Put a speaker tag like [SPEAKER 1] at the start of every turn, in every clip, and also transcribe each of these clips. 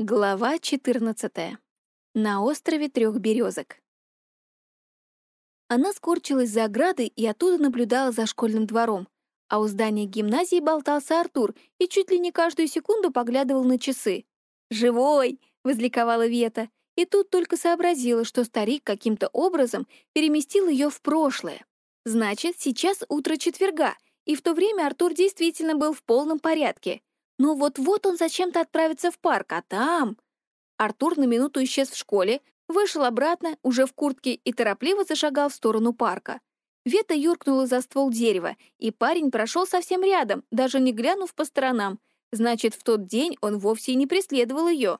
[SPEAKER 1] Глава 14. На острове трех березок. Она скорчилась за оградой и оттуда наблюдала за школьным двором, а у здания гимназии болтался Артур и чуть ли не каждую секунду поглядывал на часы. «Живой!» — возликовала Вета, и тут только сообразила, что старик каким-то образом переместил ее в прошлое. Значит, сейчас утро четверга, и в то время Артур действительно был в полном порядке — но вот-вот он зачем-то отправится в парк, а там... Артур на минуту исчез в школе, вышел обратно, уже в куртке, и торопливо зашагал в сторону парка. Вета юркнула за ствол дерева, и парень прошел совсем рядом, даже не глянув по сторонам. Значит, в тот день он вовсе и не преследовал ее.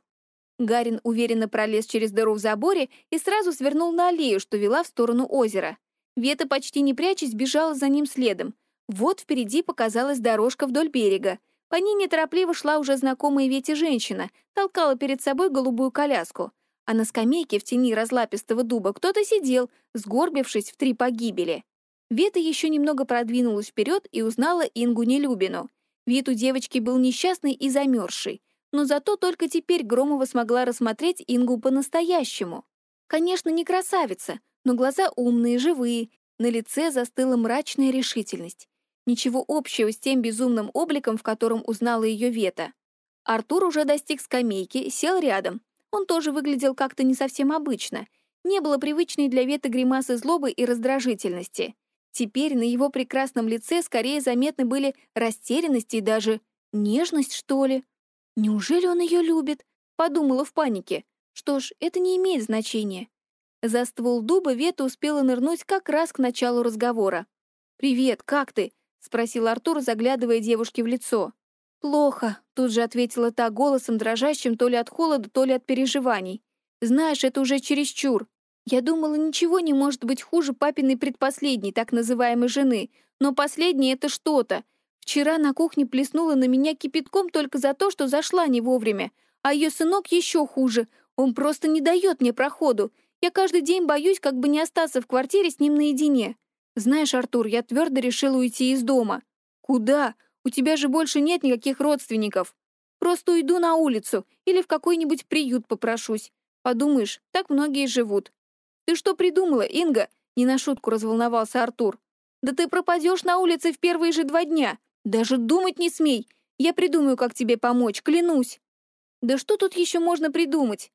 [SPEAKER 1] Гарин уверенно пролез через дыру в заборе и сразу свернул на аллею, что вела в сторону озера. Вета, почти не прячась, бежала за ним следом. Вот впереди показалась дорожка вдоль берега. По ней неторопливо шла уже знакомая Вете женщина, толкала перед собой голубую коляску. А на скамейке в тени разлапистого дуба кто-то сидел, сгорбившись в три погибели. Вета еще немного продвинулась вперед и узнала Ингу Нелюбину. Вид у девочки был несчастный и замерзший, но зато только теперь Громова смогла рассмотреть Ингу по-настоящему. Конечно, не красавица, но глаза умные, живые, на лице застыла мрачная решительность. Ничего общего с тем безумным обликом, в котором узнала ее Вета. Артур уже достиг скамейки, сел рядом. Он тоже выглядел как-то не совсем обычно. Не было привычной для Веты гримасы злобы и раздражительности. Теперь на его прекрасном лице скорее заметны были растерянность и даже нежность, что ли. Неужели он ее любит? Подумала в панике. Что ж, это не имеет значения. За ствол дуба Вета успела нырнуть как раз к началу разговора. «Привет, как ты?» — спросил Артур, заглядывая девушке в лицо. «Плохо», — тут же ответила та голосом, дрожащим то ли от холода, то ли от переживаний. «Знаешь, это уже чересчур. Я думала, ничего не может быть хуже папиной предпоследней, так называемой жены, но последней — это что-то. Вчера на кухне плеснула на меня кипятком только за то, что зашла не вовремя, а ее сынок еще хуже. Он просто не дает мне проходу. Я каждый день боюсь, как бы не остаться в квартире с ним наедине. «Знаешь, Артур, я твердо решил уйти из дома». «Куда? У тебя же больше нет никаких родственников. Просто уйду на улицу или в какой-нибудь приют попрошусь. Подумаешь, так многие живут». «Ты что придумала, Инга?» — не на шутку разволновался Артур. «Да ты пропадешь на улице в первые же два дня. Даже думать не смей. Я придумаю, как тебе помочь, клянусь». «Да что тут еще можно придумать?»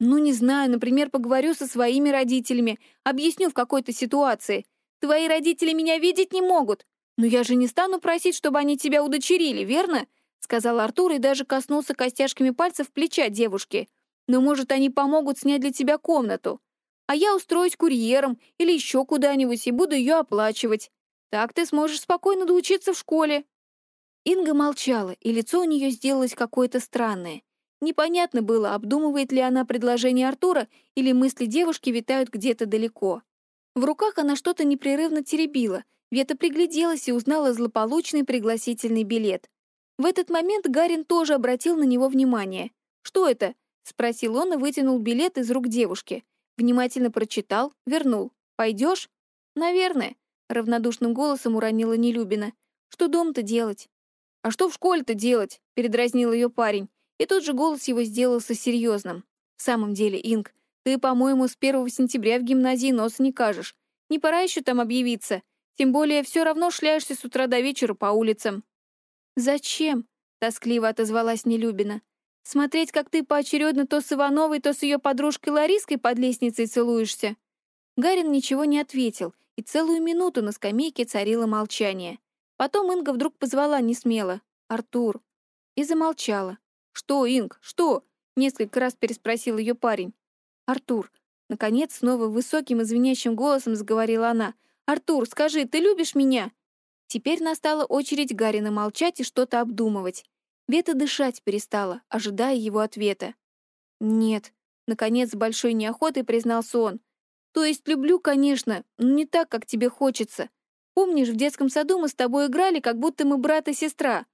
[SPEAKER 1] «Ну, не знаю, например, поговорю со своими родителями, объясню в какой-то ситуации. Твои родители меня видеть не могут. Но я же не стану просить, чтобы они тебя удочерили, верно?» — сказал Артур и даже коснулся костяшками пальцев плеча девушки. «Но, может, они помогут снять для тебя комнату. А я устроюсь курьером или еще куда-нибудь и буду ее оплачивать. Так ты сможешь спокойно доучиться в школе». Инга молчала, и лицо у нее сделалось какое-то странное. Непонятно было, обдумывает ли она предложение Артура или мысли девушки витают где-то далеко. В руках она что-то непрерывно теребила. Вета пригляделась и узнала злополучный пригласительный билет. В этот момент Гарин тоже обратил на него внимание. «Что это?» — спросил он и вытянул билет из рук девушки. Внимательно прочитал, вернул. «Пойдешь?» «Наверное», — равнодушным голосом уронила Нелюбина. «Что дом-то делать?» «А что в школе-то делать?» — передразнил ее парень. И тот же голос его сделался серьезным. «В самом деле, Инг, ты, по-моему, с 1 сентября в гимназии нос не кажешь. Не пора еще там объявиться? Тем более все равно шляешься с утра до вечера по улицам». «Зачем?» — тоскливо отозвалась Нелюбина. «Смотреть, как ты поочередно то с Ивановой, то с ее подружкой Лариской под лестницей целуешься?» Гарин ничего не ответил, и целую минуту на скамейке царило молчание. Потом Инга вдруг позвала несмело. «Артур!» И замолчала. «Что, Инг, что?» — несколько раз переспросил ее парень. «Артур!» Наконец, снова высоким и звенящим голосом заговорила она. «Артур, скажи, ты любишь меня?» Теперь настала очередь Гарина молчать и что-то обдумывать. Вета дышать перестала, ожидая его ответа. «Нет», — наконец с большой неохотой признался он. «То есть люблю, конечно, но не так, как тебе хочется. Помнишь, в детском саду мы с тобой играли, как будто мы брат и сестра?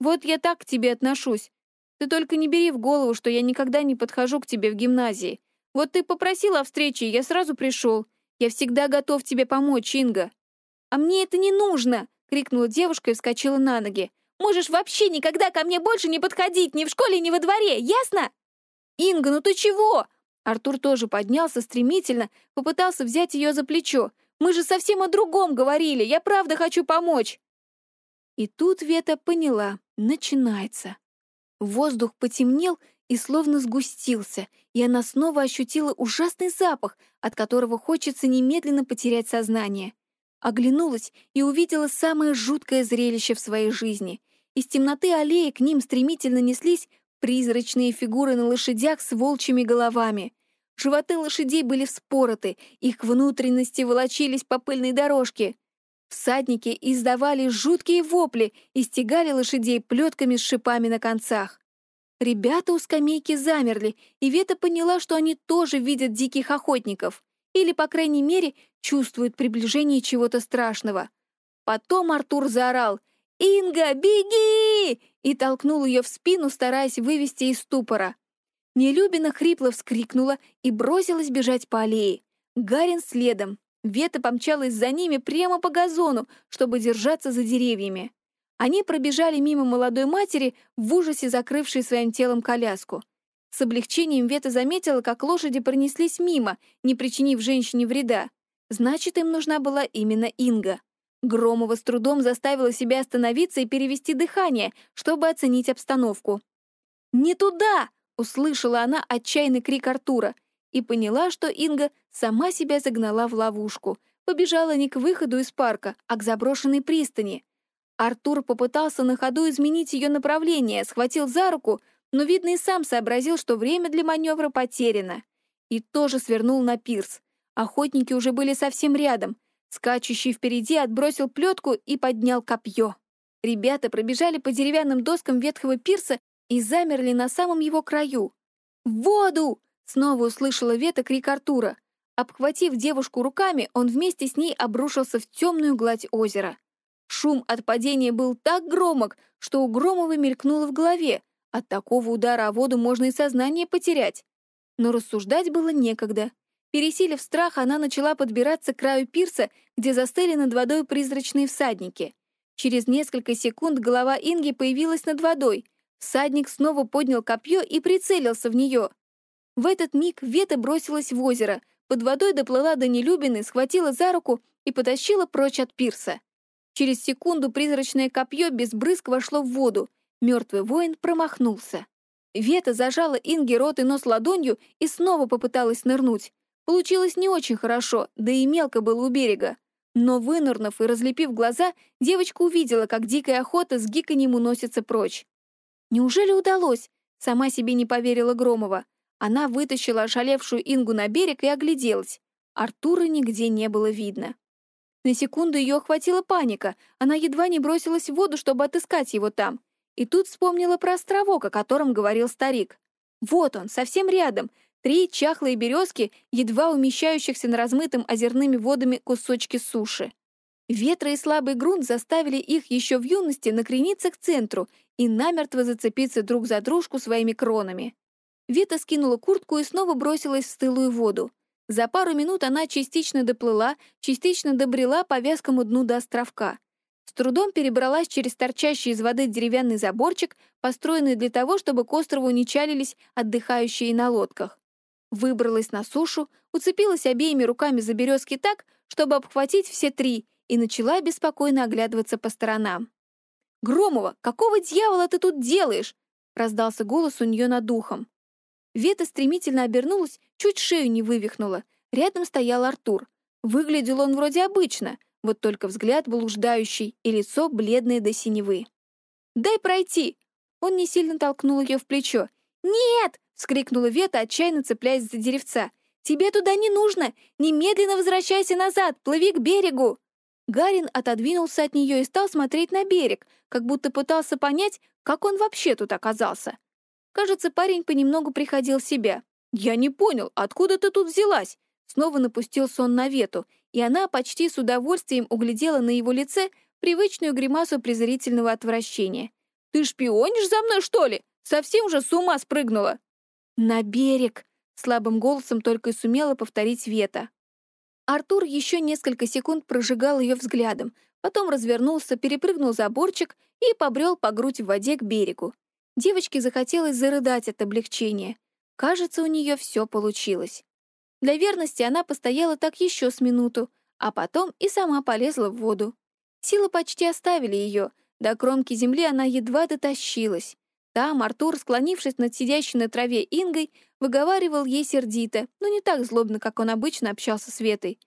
[SPEAKER 1] Вот я так к тебе отношусь. Ты только не бери в голову, что я никогда не подхожу к тебе в гимназии. Вот ты попросила о встрече, я сразу пришел. Я всегда готов тебе помочь, Инга». «А мне это не нужно!» — крикнула девушка и вскочила на ноги. «Можешь вообще никогда ко мне больше не подходить, ни в школе, ни во дворе, ясно?» «Инга, ну ты чего?» Артур тоже поднялся стремительно, попытался взять ее за плечо. «Мы же совсем о другом говорили, я правда хочу помочь!» И тут Вета поняла, начинается. Воздух потемнел и словно сгустился, и она снова ощутила ужасный запах, от которого хочется немедленно потерять сознание. Оглянулась и увидела самое жуткое зрелище в своей жизни. Из темноты аллеи к ним стремительно неслись призрачные фигуры на лошадях с волчьими головами. Животы лошадей были вспороты, их внутренности волочились по пыльной дорожке. Всадники издавали жуткие вопли и стегали лошадей плетками с шипами на концах. Ребята у скамейки замерли, и Вета поняла, что они тоже видят диких охотников. Или, по крайней мере, чувствуют приближение чего-то страшного. Потом Артур заорал «Инга, беги!» и толкнул ее в спину, стараясь вывести из ступора. Нелюбина хрипло вскрикнула и бросилась бежать по аллее. Гарин следом. Вета помчалась за ними прямо по газону, чтобы держаться за деревьями. Они пробежали мимо молодой матери, в ужасе закрывшей своим телом коляску. С облегчением Вета заметила, как лошади пронеслись мимо, не причинив женщине вреда. Значит, им нужна была именно Инга. Громова с трудом заставила себя остановиться и перевести дыхание, чтобы оценить обстановку. «Не туда!» — услышала она отчаянный крик Артура и поняла, что Инга сама себя загнала в ловушку, побежала не к выходу из парка, а к заброшенной пристани. Артур попытался на ходу изменить ее направление, схватил за руку, но, видно, и сам сообразил, что время для маневра потеряно. И тоже свернул на пирс. Охотники уже были совсем рядом. Скачущий впереди отбросил плетку и поднял копье. Ребята пробежали по деревянным доскам ветхого пирса и замерли на самом его краю. «В воду!» — снова услышала Вета крик Артура. Обхватив девушку руками, он вместе с ней обрушился в темную гладь озера. Шум от падения был так громок, что у Громовой мелькнуло в голове. От такого удара о воду можно и сознание потерять. Но рассуждать было некогда. Пересилив страх, она начала подбираться к краю пирса, где застыли над водой призрачные всадники. Через несколько секунд голова Инги появилась над водой. Всадник снова поднял копье и прицелился в нее. В этот миг Вета бросилась в озеро, под водой доплыла до Нелюбины, схватила за руку и потащила прочь от пирса. Через секунду призрачное копье без брызг вошло в воду. Мертвый воин промахнулся. Вета зажала Инге рот и нос ладонью и снова попыталась нырнуть. Получилось не очень хорошо, да и мелко было у берега. Но вынырнув и разлепив глаза, девочка увидела, как дикая охота с гиканьем уносится прочь. Неужели удалось? Сама себе не поверила Громова. Она вытащила ошалевшую Ингу на берег и огляделась. Артура нигде не было видно. На секунду ее охватила паника. Она едва не бросилась в воду, чтобы отыскать его там. И тут вспомнила про островок, о котором говорил старик. Вот он, совсем рядом. Три чахлые березки, едва умещающихся на размытым озерными водами кусочки суши. Ветра и слабый грунт заставили их еще в юности накрениться к центру и намертво зацепиться друг за дружку своими кронами. Вета скинула куртку и снова бросилась в стылую воду. За пару минут она частично доплыла, частично добрела по вязкому дну до островка. С трудом перебралась через торчащий из воды деревянный заборчик, построенный для того, чтобы к острову не чалились отдыхающие на лодках. Выбралась на сушу, уцепилась обеими руками за березки так, чтобы обхватить все три, и начала беспокойно оглядываться по сторонам. «Громова, какого дьявола ты тут делаешь?» — раздался голос у нее над духом. Вета стремительно обернулась, чуть шею не вывихнула. Рядом стоял Артур. Выглядел он вроде обычно, вот только взгляд блуждающий и лицо бледное до синевы. «Дай пройти!» Он не сильно толкнул ее в плечо. «Нет!» — вскрикнула Вета, отчаянно цепляясь за деревца. «Тебе туда не нужно! Немедленно возвращайся назад! Плыви к берегу!» Гарин отодвинулся от нее и стал смотреть на берег, как будто пытался понять, как он вообще тут оказался. Кажется, парень понемногу приходил в себя. «Я не понял, откуда ты тут взялась?» Снова напустился он на Вету, и она почти с удовольствием углядела на его лице привычную гримасу презрительного отвращения. «Ты шпионишь за мной, что ли? Совсем уже с ума спрыгнула?» «На берег!» — слабым голосом только и сумела повторить Вета. Артур еще несколько секунд прожигал ее взглядом, потом развернулся, перепрыгнул заборчик и побрел по грудь в воде к берегу. Девочке захотелось зарыдать от облегчения. Кажется, у нее все получилось. Для верности она постояла так еще с минуту, а потом и сама полезла в воду. Силы почти оставили ее, до кромки земли она едва дотащилась. Там Артур, склонившись над сидящей на траве Ингой, выговаривал ей сердито, но не так злобно, как он обычно общался с Ветой.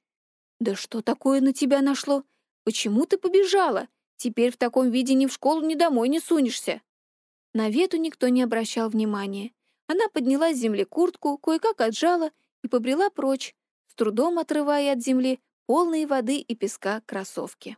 [SPEAKER 1] «Да что такое на тебя нашло? Почему ты побежала? Теперь в таком виде ни в школу, ни домой не сунешься». На Вету никто не обращал внимания. Она подняла с земли куртку, кое-как отжала и побрела прочь, с трудом отрывая от земли полные воды и песка кроссовки.